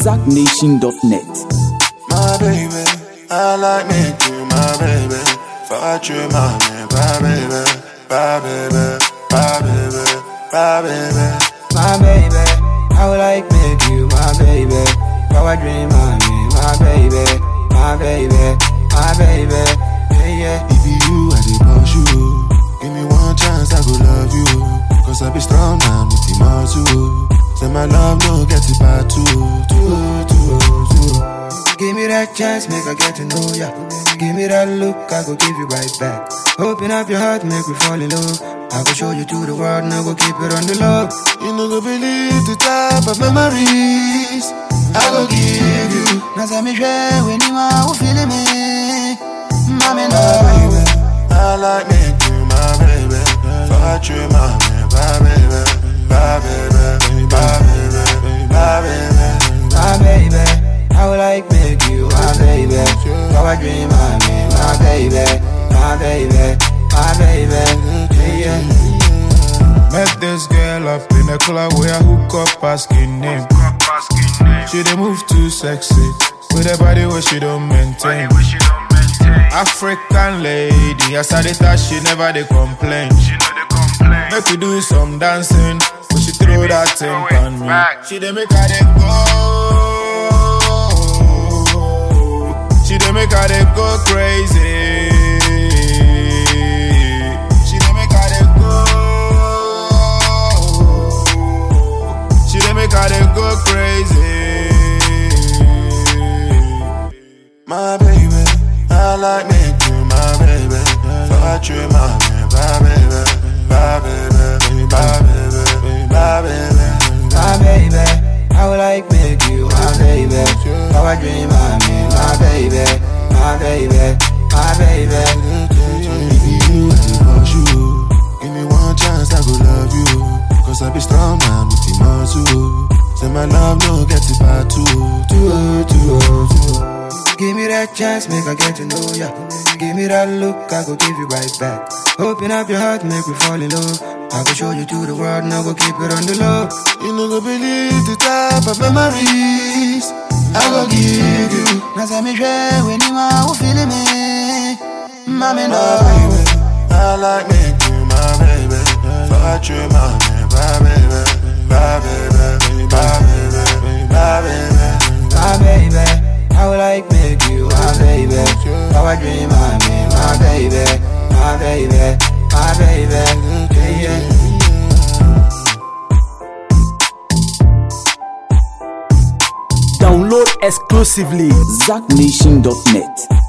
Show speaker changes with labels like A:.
A: ZackNation.net.
B: My baby, I like me you my baby. Fuck you, my man, my baby, my baby, my baby, my baby.
C: my baby. I would like make you my baby. Power dream, my me, my baby, my baby, that chance, make I get to know ya. Give me that look, I go give you right back. Open up your heart, make me fall in love. I go show you to the world, and I go keep it on the low.
B: You no go believe the type of memories I go give you.
C: Nasa me share when you are feeling me. Mommy, no.
B: I like me my baby. Fuck you, my baby.
C: Power dream, my me, my baby, my baby, my baby. Yeah.
D: Met this girl up in a club where I hook up asking name. She dey move too sexy with a body where she don't maintain. African lady, as I touch, she never dey complain. Make we do some dancing, but she throw that thing on me. She dey make her dey go. She make her dey go crazy. She dey make her dey go. She dey make her dey go crazy.
B: My baby, I like me you, my baby. Fuck you, my man, my baby, my baby, my baby, my baby.
C: my baby. I would like make you my baby. Power dream, my me, my baby, my baby, my baby.
B: If you, push you. Give me one chance, I go love you. Cause I be strong man with the muscle. Say my love no get it bad too, too, oh, too, oh, too. Oh.
C: Give me that chance, make I get to know ya. Give me that look, I go give you right back. Open up your heart, make me fall in love. I go show you to the world, now go keep it on the low.
B: You no go believe the type of memories I go give you.
C: Me when you are who feeling me. Mommy, no.
B: My baby, I like me you, my baby. Fuck you, my man, my baby, my baby,
A: exclusively ZackNation.net.